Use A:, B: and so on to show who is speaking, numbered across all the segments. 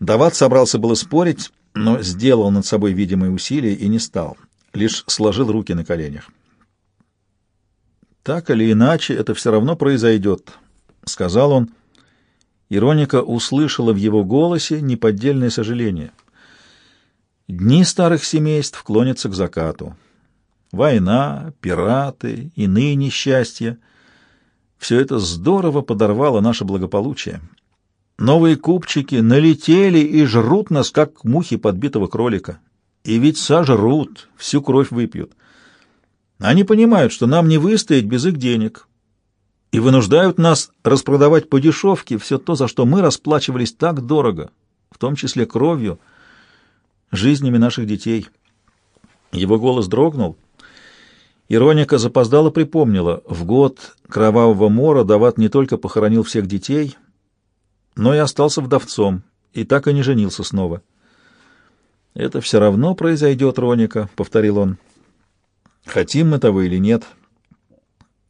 A: Дават собрался было спорить, но сделал над собой видимые усилия и не стал, лишь сложил руки на коленях. «Так или иначе, это все равно произойдет», — сказал он. Ироника услышала в его голосе неподдельное сожаление. Дни старых семейств клонятся к закату. Война, пираты, иные несчастья — все это здорово подорвало наше благополучие. Новые купчики налетели и жрут нас, как мухи подбитого кролика. И ведь сожрут, всю кровь выпьют. Они понимают, что нам не выстоять без их денег, и вынуждают нас распродавать по дешевке все то, за что мы расплачивались так дорого, в том числе кровью, жизнями наших детей. Его голос дрогнул. Ироника запоздала припомнила, в год кровавого мора Дават не только похоронил всех детей — но и остался вдовцом, и так и не женился снова. «Это все равно произойдет, Роника», — повторил он. «Хотим мы того или нет.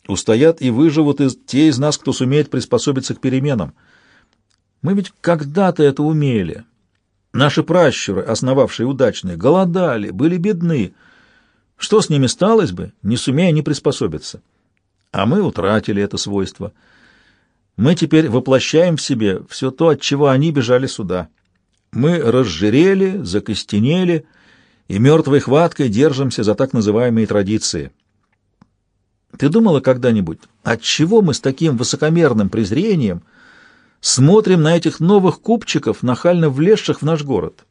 A: Устоят и выживут из, те из нас, кто сумеет приспособиться к переменам. Мы ведь когда-то это умели. Наши пращуры, основавшие удачные, голодали, были бедны. Что с ними сталось бы, не сумея не приспособиться? А мы утратили это свойство». Мы теперь воплощаем в себе все то, от чего они бежали сюда. Мы разжирели, закостенели и мертвой хваткой держимся за так называемые традиции. Ты думала когда-нибудь, от чего мы с таким высокомерным презрением смотрим на этих новых купчиков, нахально влезших в наш город?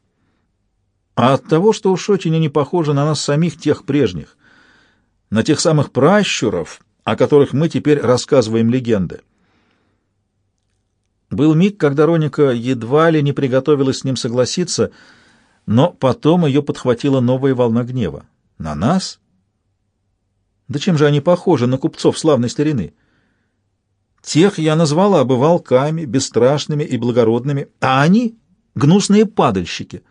A: А от того, что уж очень они похожи на нас самих тех прежних, на тех самых пращуров, о которых мы теперь рассказываем легенды. Был миг, когда Роника едва ли не приготовилась с ним согласиться, но потом ее подхватила новая волна гнева. На нас? Да чем же они похожи на купцов славной старины? Тех я назвала бы волками, бесстрашными и благородными, а они — гнусные падальщики.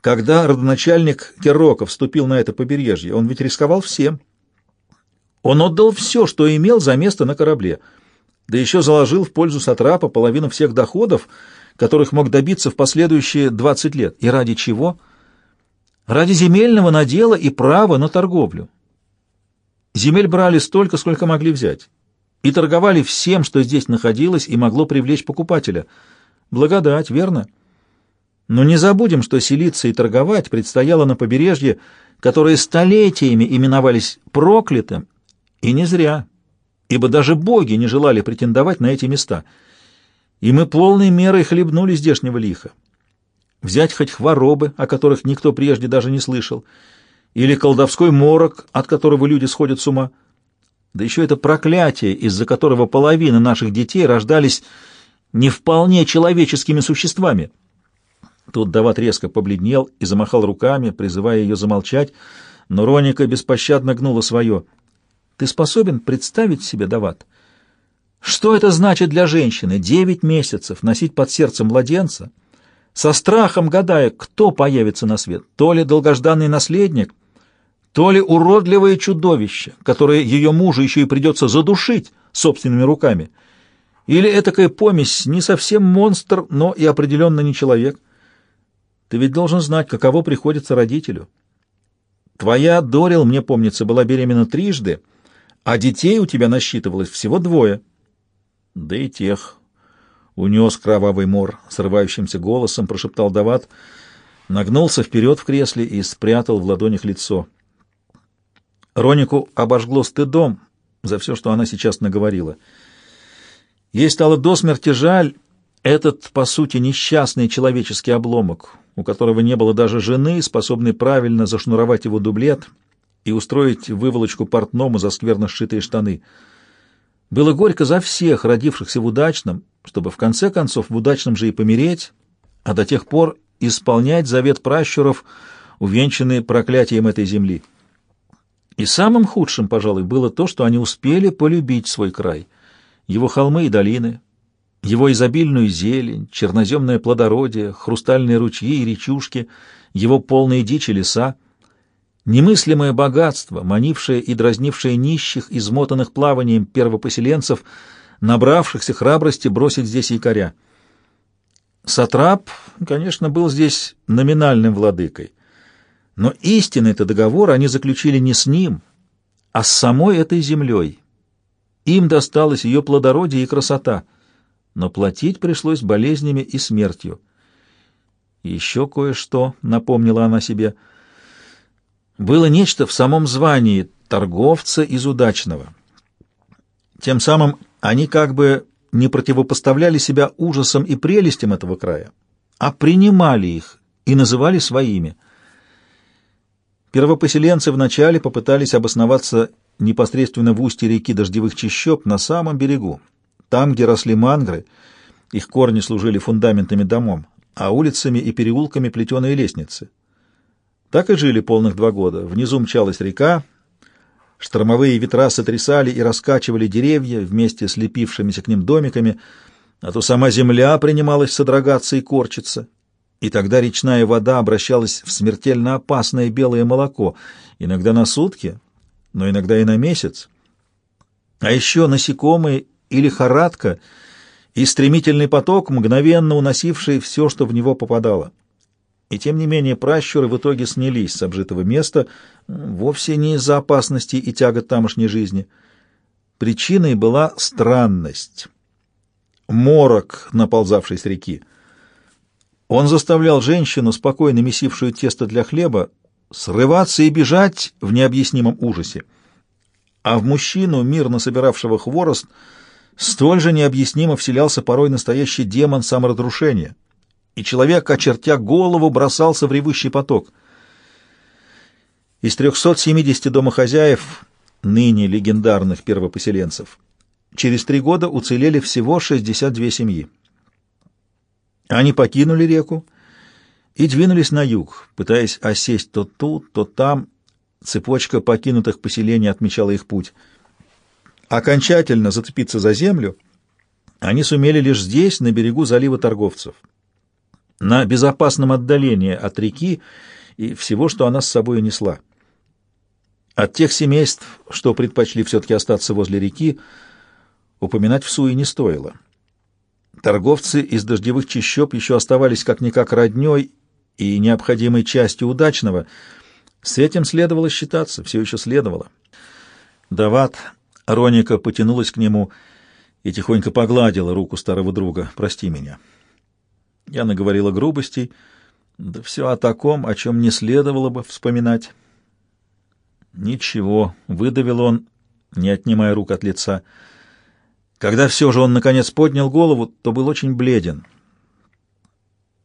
A: Когда родоначальник Керока вступил на это побережье, он ведь рисковал всем. Он отдал все, что имел за место на корабле — да еще заложил в пользу Сатрапа половину всех доходов, которых мог добиться в последующие 20 лет. И ради чего? Ради земельного надела и права на торговлю. Земель брали столько, сколько могли взять, и торговали всем, что здесь находилось и могло привлечь покупателя. Благодать, верно? Но не забудем, что селиться и торговать предстояло на побережье, которое столетиями именовались проклятым, и не зря ибо даже боги не желали претендовать на эти места, и мы полной мерой хлебнули здешнего лиха. Взять хоть хворобы, о которых никто прежде даже не слышал, или колдовской морок, от которого люди сходят с ума. Да еще это проклятие, из-за которого половина наших детей рождались не вполне человеческими существами. Тут Дават резко побледнел и замахал руками, призывая ее замолчать, но Роника беспощадно гнула свое — ты способен представить себе, Дават, что это значит для женщины девять месяцев носить под сердцем младенца, со страхом гадая, кто появится на свет, то ли долгожданный наследник, то ли уродливое чудовище, которое ее мужу еще и придется задушить собственными руками, или этакая помесь не совсем монстр, но и определенно не человек. Ты ведь должен знать, каково приходится родителю. Твоя Дорил, мне помнится, была беременна трижды — а детей у тебя насчитывалось всего двое. Да и тех унес кровавый мор, срывающимся голосом прошептал Дават, нагнулся вперед в кресле и спрятал в ладонях лицо. Ронику обожгло стыдом за все, что она сейчас наговорила. Ей стало до смерти жаль этот, по сути, несчастный человеческий обломок, у которого не было даже жены, способной правильно зашнуровать его дублет — и устроить выволочку портному за скверно сшитые штаны. Было горько за всех, родившихся в удачном, чтобы в конце концов в удачном же и помереть, а до тех пор исполнять завет пращуров, увенчанный проклятием этой земли. И самым худшим, пожалуй, было то, что они успели полюбить свой край, его холмы и долины, его изобильную зелень, черноземное плодородие, хрустальные ручьи и речушки, его полные дичи леса, Немыслимое богатство, манившее и дразнившее нищих, измотанных плаванием первопоселенцев, набравшихся храбрости бросить здесь якоря. Сатрап, конечно, был здесь номинальным владыкой, но истинный это договор они заключили не с ним, а с самой этой землей. Им досталось ее плодородие и красота, но платить пришлось болезнями и смертью. Еще кое-что, напомнила она себе, было нечто в самом звании торговца из удачного. Тем самым они как бы не противопоставляли себя ужасам и прелестям этого края, а принимали их и называли своими. Первопоселенцы вначале попытались обосноваться непосредственно в устье реки Дождевых Чащоб на самом берегу, там, где росли мангры, их корни служили фундаментами домом, а улицами и переулками плетеные лестницы. Так и жили полных два года. Внизу мчалась река, Штормовые ветра сотрясали и раскачивали деревья вместе с лепившимися к ним домиками, а то сама земля принималась содрогаться и корчиться. И тогда речная вода обращалась в смертельно опасное белое молоко, иногда на сутки, но иногда и на месяц. А еще насекомые и лихорадка, и стремительный поток, мгновенно уносивший все, что в него попадало. И тем не менее пращуры в итоге снялись с обжитого места вовсе не из-за опасности и тягот тамошней жизни. Причиной была странность. Морок, наползавший с реки. Он заставлял женщину, спокойно месившую тесто для хлеба, срываться и бежать в необъяснимом ужасе. А в мужчину, мирно собиравшего хворост, столь же необъяснимо вселялся порой настоящий демон саморазрушения — и человек, очертя голову, бросался в ревущий поток. Из 370 домохозяев, ныне легендарных первопоселенцев, через три года уцелели всего 62 семьи. Они покинули реку и двинулись на юг, пытаясь осесть то тут, то там. Цепочка покинутых поселений отмечала их путь. Окончательно зацепиться за землю они сумели лишь здесь, на берегу залива торговцев на безопасном отдалении от реки и всего, что она с собой несла. От тех семейств, что предпочли все-таки остаться возле реки, упоминать в суе не стоило. Торговцы из дождевых чащоб еще оставались как-никак родней и необходимой частью удачного. С этим следовало считаться, все еще следовало. Дават, Роника потянулась к нему и тихонько погладила руку старого друга. «Прости меня». Я наговорила грубостей, да все о таком, о чем не следовало бы вспоминать. Ничего, выдавил он, не отнимая рук от лица. Когда все же он, наконец, поднял голову, то был очень бледен.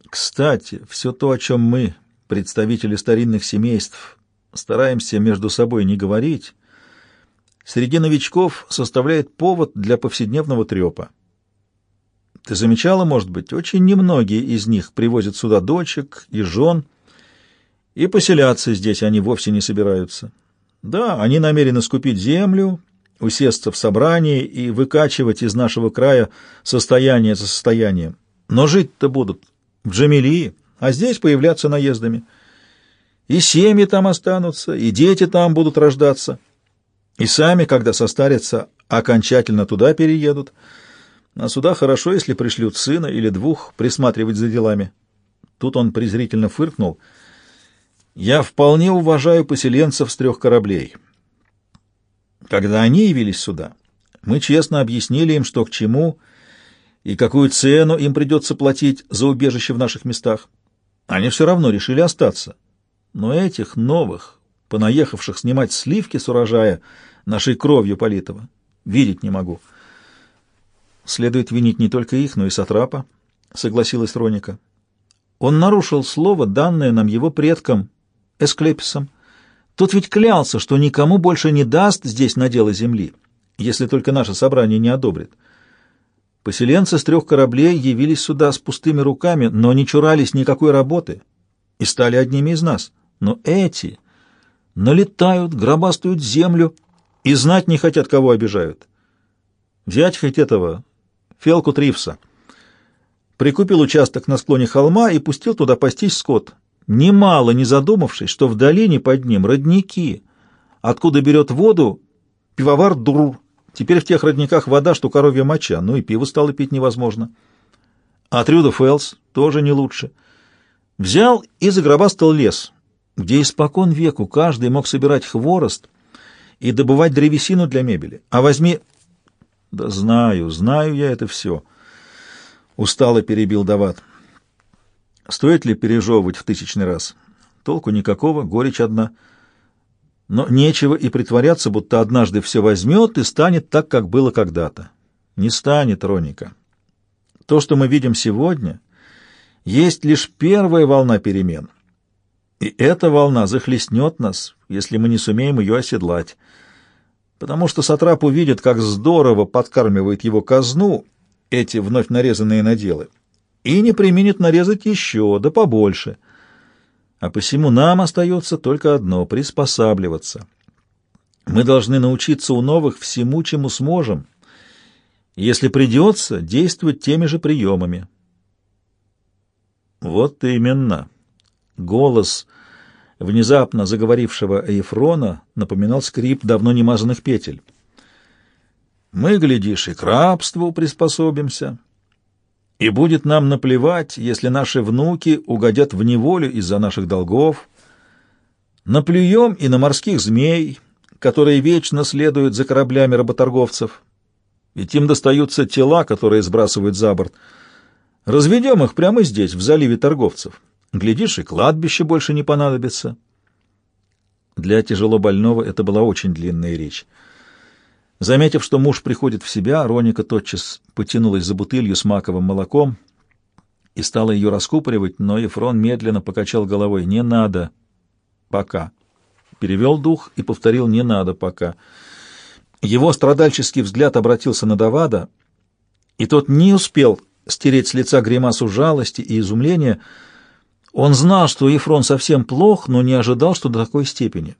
A: Кстати, все то, о чем мы, представители старинных семейств, стараемся между собой не говорить, среди новичков составляет повод для повседневного трепа. Ты замечала, может быть, очень немногие из них привозят сюда дочек и жен, и поселяться здесь они вовсе не собираются. Да, они намерены скупить землю, усесться в собрании и выкачивать из нашего края состояние за состоянием. Но жить-то будут в Джамилии, а здесь появляться наездами. И семьи там останутся, и дети там будут рождаться, и сами, когда состарятся, окончательно туда переедут — а сюда хорошо, если пришлют сына или двух присматривать за делами. Тут он презрительно фыркнул. Я вполне уважаю поселенцев с трех кораблей. Когда они явились сюда, мы честно объяснили им, что к чему и какую цену им придется платить за убежище в наших местах. Они все равно решили остаться. Но этих новых, понаехавших снимать сливки с урожая, нашей кровью политого, видеть не могу. Следует винить не только их, но и Сатрапа, — согласилась Роника. Он нарушил слово, данное нам его предкам, Эсклеписом. Тот ведь клялся, что никому больше не даст здесь надела земли, если только наше собрание не одобрит. Поселенцы с трех кораблей явились сюда с пустыми руками, но не чурались никакой работы и стали одними из нас. Но эти налетают, гробастают землю и знать не хотят, кого обижают. Взять хоть этого Фелку Тривса. Прикупил участок на склоне холма и пустил туда пастись скот, немало не задумавшись, что в долине под ним родники, откуда берет воду пивовар Дур. Теперь в тех родниках вода, что коровья моча, ну и пиво стало пить невозможно. А Трюда Фелс тоже не лучше. Взял и загробастал лес, где испокон веку каждый мог собирать хворост и добывать древесину для мебели. А возьми... Да знаю, знаю я это все. Устало перебил Дават. Стоит ли пережевывать в тысячный раз? Толку никакого, горечь одна. Но нечего и притворяться, будто однажды все возьмет и станет так, как было когда-то. Не станет, Роника. То, что мы видим сегодня, есть лишь первая волна перемен. И эта волна захлестнет нас, если мы не сумеем ее оседлать. Потому что Сатрап увидит, как здорово подкармливает его казну эти вновь нарезанные наделы, и не применит нарезать еще, да побольше. А посему нам остается только одно — приспосабливаться. Мы должны научиться у новых всему, чему сможем, если придется, действовать теми же приемами. Вот именно. Голос внезапно заговорившего Ефрона напоминал скрип давно немазанных петель. Мы, глядишь, и к рабству приспособимся, и будет нам наплевать, если наши внуки угодят в неволю из-за наших долгов. Наплюем и на морских змей, которые вечно следуют за кораблями работорговцев, ведь им достаются тела, которые сбрасывают за борт. Разведем их прямо здесь, в заливе торговцев. Глядишь, и кладбище больше не понадобится. Для тяжело больного это была очень длинная речь. Заметив, что муж приходит в себя, Роника тотчас потянулась за бутылью с маковым молоком и стала ее раскупоривать, но Ефрон медленно покачал головой. «Не надо. Пока». Перевел дух и повторил «не надо пока». Его страдальческий взгляд обратился на Давада, и тот не успел стереть с лица гримасу жалости и изумления. Он знал, что Ефрон совсем плох, но не ожидал, что до такой степени.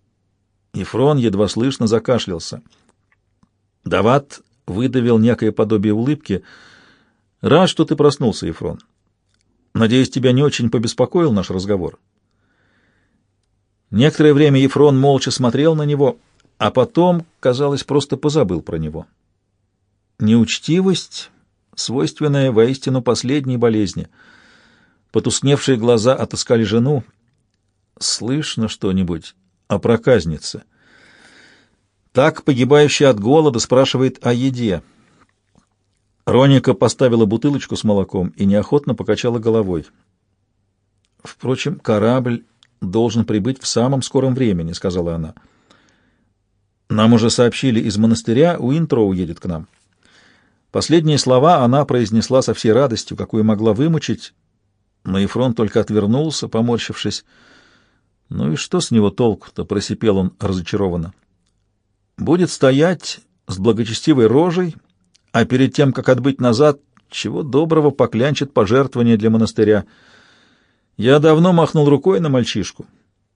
A: Ефрон едва слышно закашлялся. Дават выдавил некое подобие улыбки. «Рад, что ты проснулся, Ефрон. Надеюсь, тебя не очень побеспокоил наш разговор». Некоторое время Ефрон молча смотрел на него, а потом, казалось, просто позабыл про него. Неучтивость, свойственная воистину последней болезни. Потускневшие глаза отыскали жену. «Слышно что-нибудь о проказнице?» Так погибающий от голода спрашивает о еде. Роника поставила бутылочку с молоком и неохотно покачала головой. Впрочем, корабль должен прибыть в самом скором времени, сказала она. Нам уже сообщили из монастыря, Уинтро уедет к нам. Последние слова она произнесла со всей радостью, какую могла вымучить, но Ефрон только отвернулся, поморщившись. «Ну и что с него толку-то?» — просипел он разочарованно будет стоять с благочестивой рожей, а перед тем, как отбыть назад, чего доброго поклянчит пожертвование для монастыря. Я давно махнул рукой на мальчишку,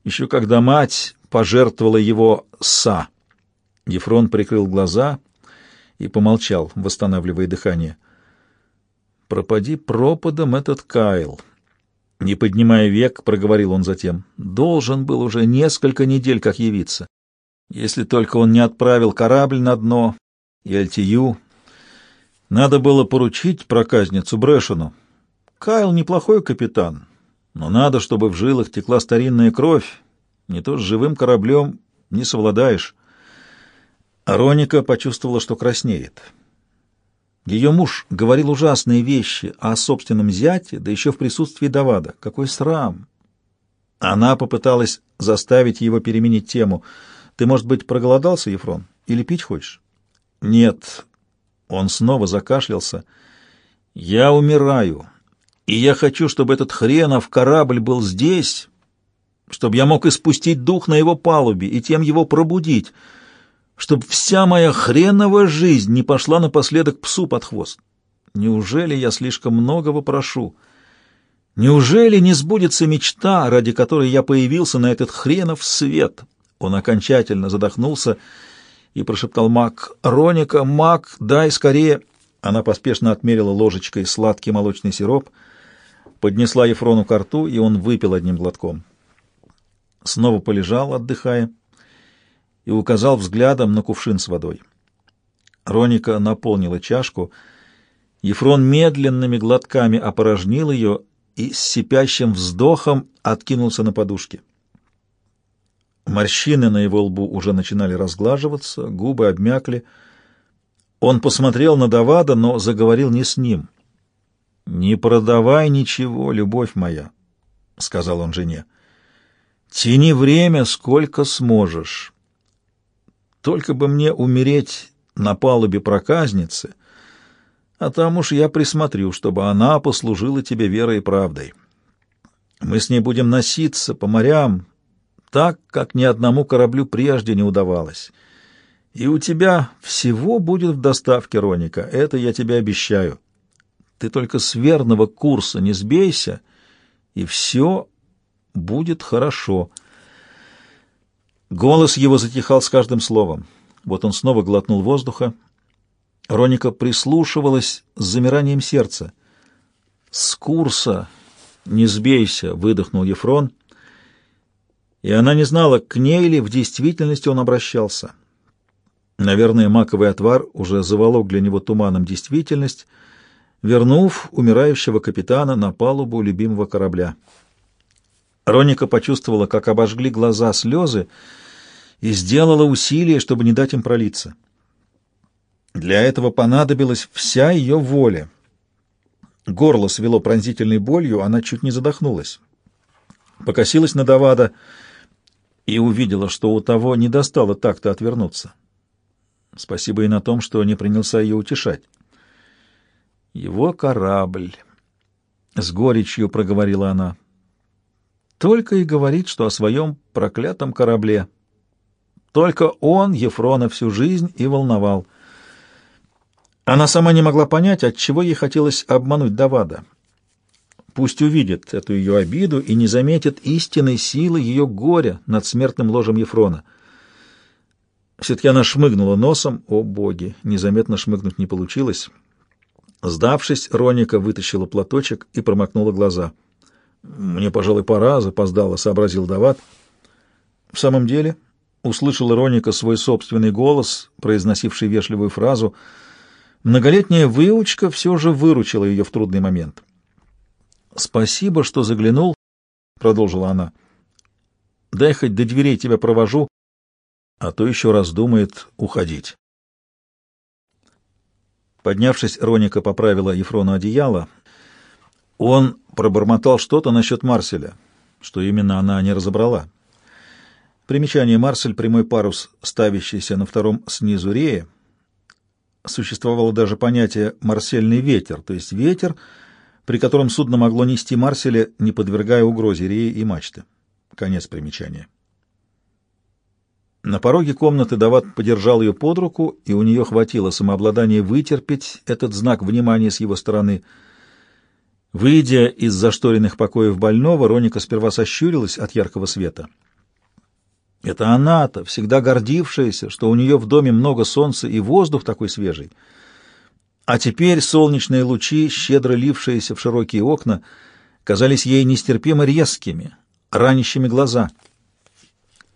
A: еще когда мать пожертвовала его са. Ефрон прикрыл глаза и помолчал, восстанавливая дыхание. «Пропади пропадом этот Кайл!» Не поднимая век, проговорил он затем. «Должен был уже несколько недель как явиться. Если только он не отправил корабль на дно и Альтию. Надо было поручить проказницу Брэшену. Кайл неплохой капитан, но надо, чтобы в жилах текла старинная кровь. Не то с живым кораблем не совладаешь. Роника почувствовала, что краснеет. Ее муж говорил ужасные вещи о собственном зяте, да еще в присутствии Давада. Какой срам! Она попыталась заставить его переменить тему — ты, может быть, проголодался, Ефрон? Или пить хочешь? Нет. Он снова закашлялся. Я умираю. И я хочу, чтобы этот хренов корабль был здесь, чтобы я мог испустить дух на его палубе и тем его пробудить, чтобы вся моя хреновая жизнь не пошла напоследок псу под хвост. Неужели я слишком многого прошу? Неужели не сбудется мечта, ради которой я появился на этот хренов свет?» Он окончательно задохнулся и прошептал Мак, «Роника, Мак, дай скорее!» Она поспешно отмерила ложечкой сладкий молочный сироп, поднесла Ефрону к рту, и он выпил одним глотком. Снова полежал, отдыхая, и указал взглядом на кувшин с водой. Роника наполнила чашку. Ефрон медленными глотками опорожнил ее и с сипящим вздохом откинулся на подушке. Морщины на его лбу уже начинали разглаживаться, губы обмякли. Он посмотрел на Давада, но заговорил не с ним. «Не продавай ничего, любовь моя», — сказал он жене. «Тяни время, сколько сможешь. Только бы мне умереть на палубе проказницы, а там уж я присмотрю, чтобы она послужила тебе верой и правдой. Мы с ней будем носиться по морям, так, как ни одному кораблю прежде не удавалось. И у тебя всего будет в доставке, Роника, это я тебе обещаю. Ты только с верного курса не сбейся, и все будет хорошо». Голос его затихал с каждым словом. Вот он снова глотнул воздуха. Роника прислушивалась с замиранием сердца. «С курса! Не сбейся!» — выдохнул Ефрон. И она не знала, к ней ли в действительности он обращался. Наверное, маковый отвар уже заволок для него туманом действительность, вернув умирающего капитана на палубу любимого корабля. Роника почувствовала, как обожгли глаза слезы, и сделала усилие, чтобы не дать им пролиться. Для этого понадобилась вся ее воля. Горло свело пронзительной болью, она чуть не задохнулась. Покосилась на Давада и увидела, что у того не достало так-то отвернуться. Спасибо и на том, что не принялся ее утешать. «Его корабль», — с горечью проговорила она, — «только и говорит, что о своем проклятом корабле». Только он Ефрона всю жизнь и волновал. Она сама не могла понять, от чего ей хотелось обмануть Давада. Пусть увидит эту ее обиду и не заметит истинной силы ее горя над смертным ложем Ефрона. Все-таки она шмыгнула носом. О, боги! Незаметно шмыгнуть не получилось. Сдавшись, Роника вытащила платочек и промокнула глаза. «Мне, пожалуй, пора», — запоздало, — сообразил Давад. «В самом деле...» услышал Роника свой собственный голос, произносивший вежливую фразу. Многолетняя выучка все же выручила ее в трудный момент. «Спасибо, что заглянул», — продолжила она. «Дай хоть до дверей тебя провожу, а то еще раз думает уходить». Поднявшись, Роника поправила Ефрону одеяло. Он пробормотал что-то насчет Марселя, что именно она не разобрала. Примечание Марсель, прямой парус, ставящийся на втором снизу рея. Существовало даже понятие «марсельный ветер», то есть ветер, при котором судно могло нести Марселя, не подвергая угрозе реи и мачты. Конец примечания. На пороге комнаты Дават подержал ее под руку, и у нее хватило самообладания вытерпеть этот знак внимания с его стороны. Выйдя из зашторенных покоев больного, Роника сперва сощурилась от яркого света — это она-то, всегда гордившаяся, что у нее в доме много солнца и воздух такой свежий. А теперь солнечные лучи, щедро лившиеся в широкие окна, казались ей нестерпимо резкими, ранящими глаза.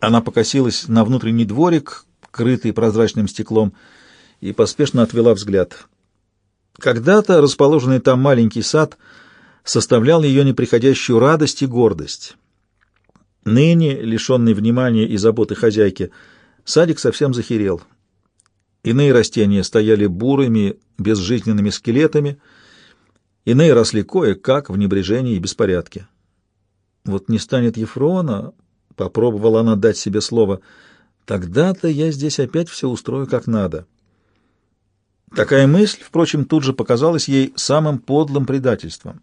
A: Она покосилась на внутренний дворик, крытый прозрачным стеклом, и поспешно отвела взгляд. Когда-то расположенный там маленький сад составлял ее неприходящую радость и гордость. Ныне, лишенный внимания и заботы хозяйки, садик совсем захерел. Иные растения стояли бурыми, безжизненными скелетами, иные росли кое-как в небрежении и беспорядке. Вот не станет Ефрона, попробовала она дать себе слово, тогда-то я здесь опять все устрою как надо. Такая мысль, впрочем, тут же показалась ей самым подлым предательством.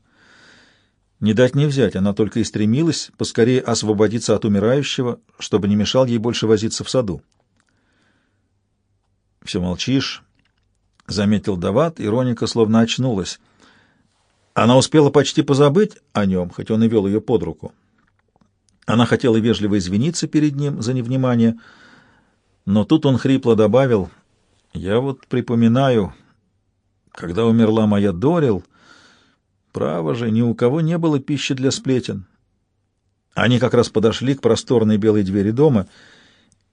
A: Не дать не взять, она только и стремилась поскорее освободиться от умирающего, чтобы не мешал ей больше возиться в саду. «Все молчишь», — заметил Дават, и Роника словно очнулась. Она успела почти позабыть о нем, хоть он и вел ее под руку. Она хотела вежливо извиниться перед ним за невнимание, но тут он хрипло добавил, «Я вот припоминаю, когда умерла моя Дорил, — Право же, ни у кого не было пищи для сплетен. Они как раз подошли к просторной белой двери дома,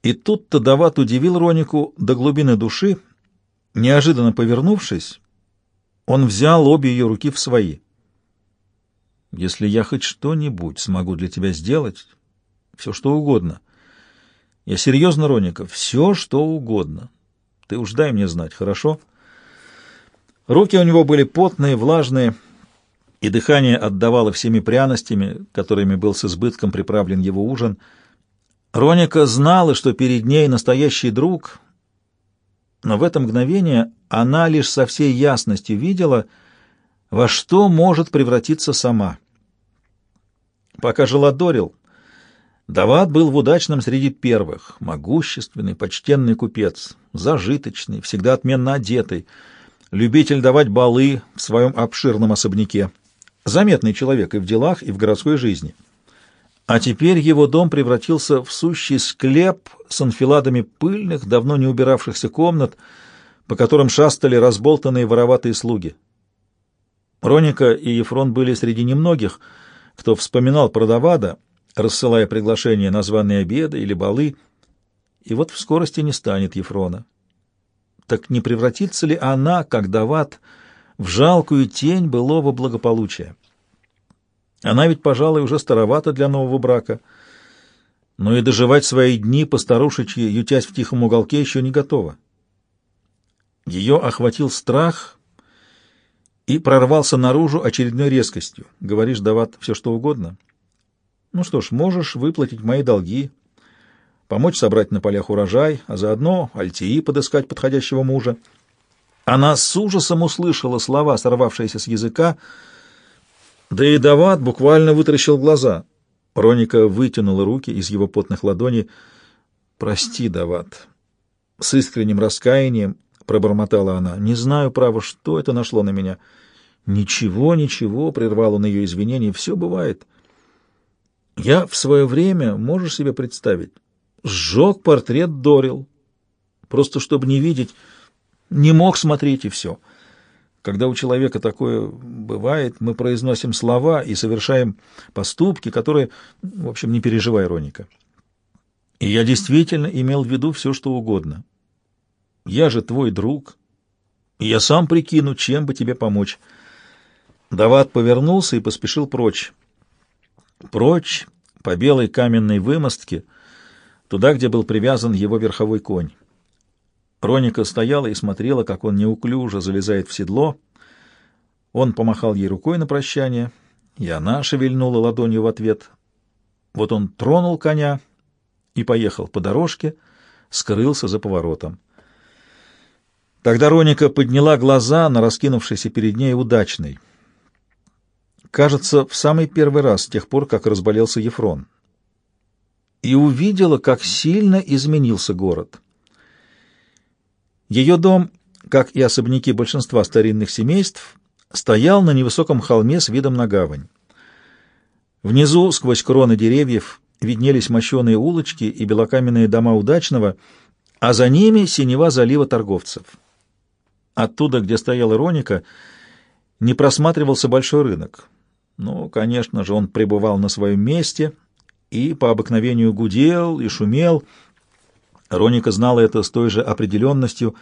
A: и тут-то Дават удивил Ронику до глубины души, неожиданно повернувшись, Он взял обе ее руки в свои. «Если я хоть что-нибудь смогу для тебя сделать, все что угодно. Я серьезно, Роника, все что угодно. Ты уж дай мне знать, хорошо?» Руки у него были потные, влажные, и дыхание отдавало всеми пряностями, которыми был с избытком приправлен его ужин. Роника знала, что перед ней настоящий друг, но в это мгновение она лишь со всей ясностью видела, во что может превратиться сама. Пока жила Дорил, Дават был в удачном среди первых, могущественный, почтенный купец, зажиточный, всегда отменно одетый, любитель давать балы в своем обширном особняке. Заметный человек и в делах, и в городской жизни. А теперь его дом превратился в сущий склеп с анфиладами пыльных, давно не убиравшихся комнат, по которым шастали разболтанные вороватые слуги. Роника и Ефрон были среди немногих, кто вспоминал про Давада, рассылая приглашения на званые обеды или балы, и вот в скорости не станет Ефрона. Так не превратится ли она, как Давад, в жалкую тень былого благополучия. Она ведь, пожалуй, уже старовата для нового брака, но и доживать свои дни постарушечьи, ютясь в тихом уголке, еще не готова. Ее охватил страх и прорвался наружу очередной резкостью. Говоришь, Дават, все что угодно? Ну что ж, можешь выплатить мои долги, помочь собрать на полях урожай, а заодно Альтии подыскать подходящего мужа. Она с ужасом услышала слова, сорвавшиеся с языка, да и Дават буквально вытаращил глаза. Роника вытянула руки из его потных ладоней. «Прости, Дават». С искренним раскаянием пробормотала она. «Не знаю, право, что это нашло на меня». «Ничего, ничего», — прервал он ее извинения, — «все бывает». «Я в свое время, можешь себе представить, сжег портрет Дорил, просто чтобы не видеть...» не мог смотреть и все. Когда у человека такое бывает, мы произносим слова и совершаем поступки, которые, в общем, не переживай, Роника. И я действительно имел в виду все, что угодно. Я же твой друг, и я сам прикину, чем бы тебе помочь. Дават повернулся и поспешил прочь. Прочь по белой каменной вымостке, туда, где был привязан его верховой конь. Роника стояла и смотрела, как он неуклюже залезает в седло. Он помахал ей рукой на прощание, и она шевельнула ладонью в ответ. Вот он тронул коня и поехал по дорожке, скрылся за поворотом. Тогда Роника подняла глаза на раскинувшийся перед ней удачный. Кажется, в самый первый раз с тех пор, как разболелся Ефрон. И увидела, как сильно изменился город. Ее дом, как и особняки большинства старинных семейств, стоял на невысоком холме с видом на гавань. Внизу, сквозь кроны деревьев, виднелись мощеные улочки и белокаменные дома удачного, а за ними синева залива торговцев. Оттуда, где стояла Роника, не просматривался большой рынок. Ну, конечно же, он пребывал на своем месте и по обыкновению гудел и шумел, Роника знала это с той же определенностью,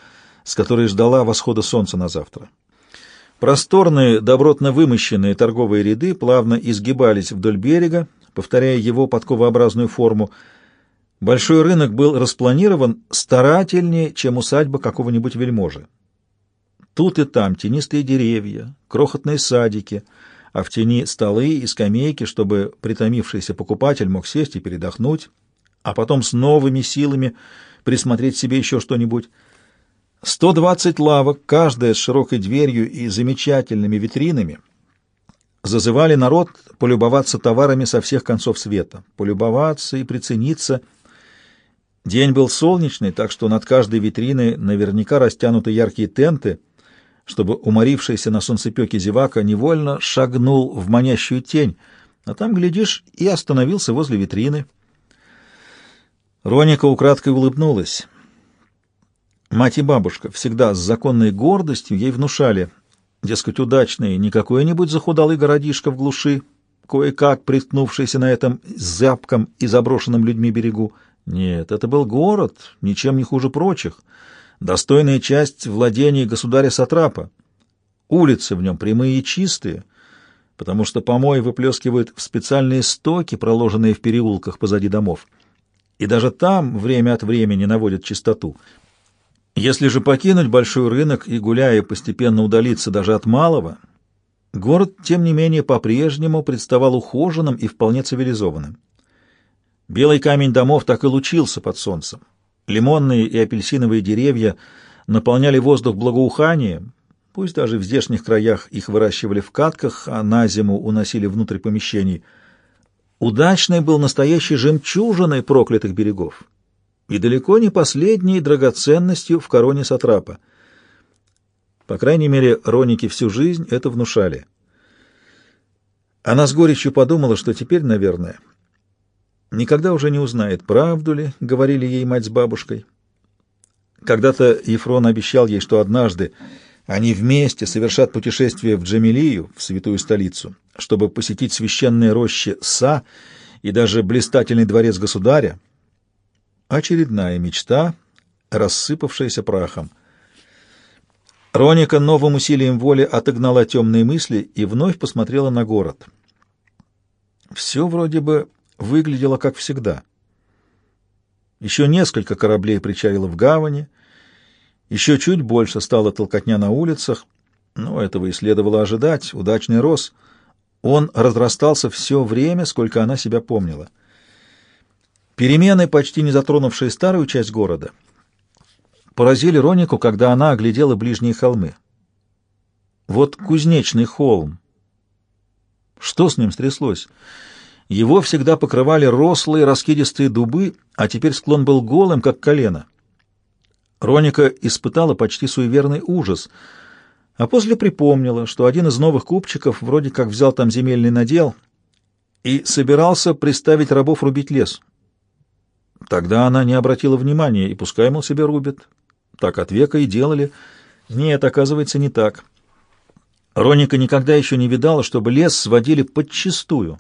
A: с которой ждала восхода солнца на завтра. Просторные, добротно вымощенные торговые ряды плавно изгибались вдоль берега, повторяя его подковообразную форму. Большой рынок был распланирован старательнее, чем усадьба какого-нибудь вельможи. Тут и там тенистые деревья, крохотные садики, а в тени столы и скамейки, чтобы притомившийся покупатель мог сесть и передохнуть а потом с новыми силами присмотреть себе еще что-нибудь. 120 лавок, каждая с широкой дверью и замечательными витринами, зазывали народ полюбоваться товарами со всех концов света, полюбоваться и прицениться. День был солнечный, так что над каждой витриной наверняка растянуты яркие тенты, чтобы уморившийся на солнцепеке зевака невольно шагнул в манящую тень, а там, глядишь, и остановился возле витрины — Роника украдкой улыбнулась. Мать и бабушка всегда с законной гордостью ей внушали, дескать, удачный не какой-нибудь захудалый городишко в глуши, кое-как приткнувшийся на этом зябком и заброшенном людьми берегу. Нет, это был город, ничем не хуже прочих, достойная часть владений государя Сатрапа. Улицы в нем прямые и чистые, потому что помои выплескивают в специальные стоки, проложенные в переулках позади домов. И даже там время от времени наводят чистоту. Если же покинуть большой рынок и, гуляя, постепенно удалиться даже от малого, город, тем не менее, по-прежнему представал ухоженным и вполне цивилизованным. Белый камень домов так и лучился под солнцем. Лимонные и апельсиновые деревья наполняли воздух благоуханием, пусть даже в здешних краях их выращивали в катках, а на зиму уносили внутрь помещений. Удачной был настоящий жемчужиной проклятых берегов и далеко не последней драгоценностью в короне Сатрапа. По крайней мере, Роники всю жизнь это внушали. Она с горечью подумала, что теперь, наверное, никогда уже не узнает, правду ли, говорили ей мать с бабушкой. Когда-то Ефрон обещал ей, что однажды они вместе совершат путешествие в Джамилию, в святую столицу, чтобы посетить священные рощи Са и даже блистательный дворец государя. Очередная мечта, рассыпавшаяся прахом. Роника новым усилием воли отогнала темные мысли и вновь посмотрела на город. Все вроде бы выглядело как всегда. Еще несколько кораблей причалило в гавани, еще чуть больше стало толкотня на улицах, но этого и следовало ожидать, удачный рос. Он разрастался все время, сколько она себя помнила. Перемены, почти не затронувшие старую часть города, поразили Ронику, когда она оглядела ближние холмы. Вот кузнечный холм. Что с ним стряслось? Его всегда покрывали рослые раскидистые дубы, а теперь склон был голым, как колено. Роника испытала почти суеверный ужас, а после припомнила, что один из новых купчиков вроде как взял там земельный надел и собирался приставить рабов рубить лес. Тогда она не обратила внимания, и пускай, мол, себе рубит. Так от века и делали. Нет, оказывается, не так. Роника никогда еще не видала, чтобы лес сводили подчистую,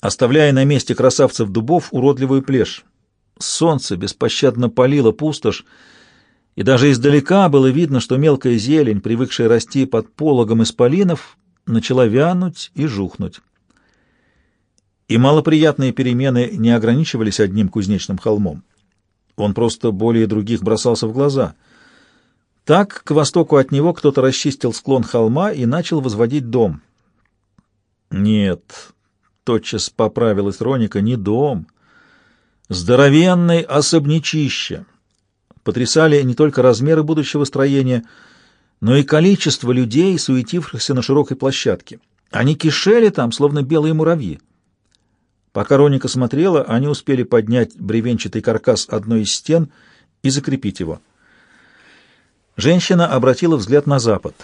A: оставляя на месте красавцев дубов уродливую плешь. Солнце беспощадно палило пустошь, и даже издалека было видно, что мелкая зелень, привыкшая расти под пологом исполинов, начала вянуть и жухнуть. И малоприятные перемены не ограничивались одним кузнечным холмом. Он просто более других бросался в глаза. Так, к востоку от него кто-то расчистил склон холма и начал возводить дом. Нет, тотчас поправилась Роника, не дом. Здоровенный особнячище — потрясали не только размеры будущего строения, но и количество людей, суетившихся на широкой площадке. Они кишели там, словно белые муравьи. Пока Роника смотрела, они успели поднять бревенчатый каркас одной из стен и закрепить его. Женщина обратила взгляд на запад.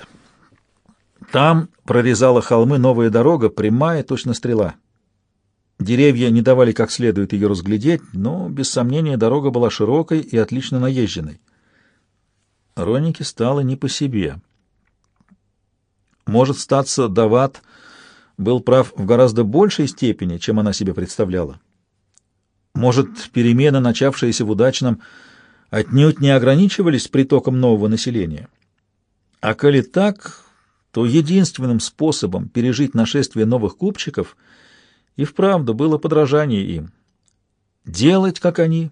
A: Там прорезала холмы новая дорога, прямая, точно стрела. Деревья не давали как следует ее разглядеть, но, без сомнения, дорога была широкой и отлично наезженной. Ронике стало не по себе. Может, статься Дават был прав в гораздо большей степени, чем она себе представляла. Может, перемены, начавшиеся в удачном, отнюдь не ограничивались притоком нового населения. А коли так, то единственным способом пережить нашествие новых купчиков — и вправду было подражание им. Делать, как они,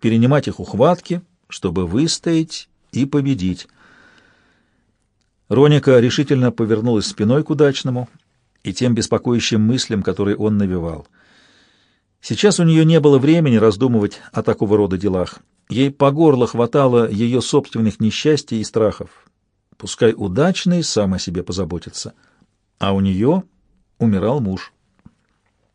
A: перенимать их ухватки, чтобы выстоять и победить. Роника решительно повернулась спиной к удачному и тем беспокоящим мыслям, которые он навевал. Сейчас у нее не было времени раздумывать о такого рода делах. Ей по горло хватало ее собственных несчастий и страхов. Пускай удачный сам о себе позаботится. А у нее умирал муж.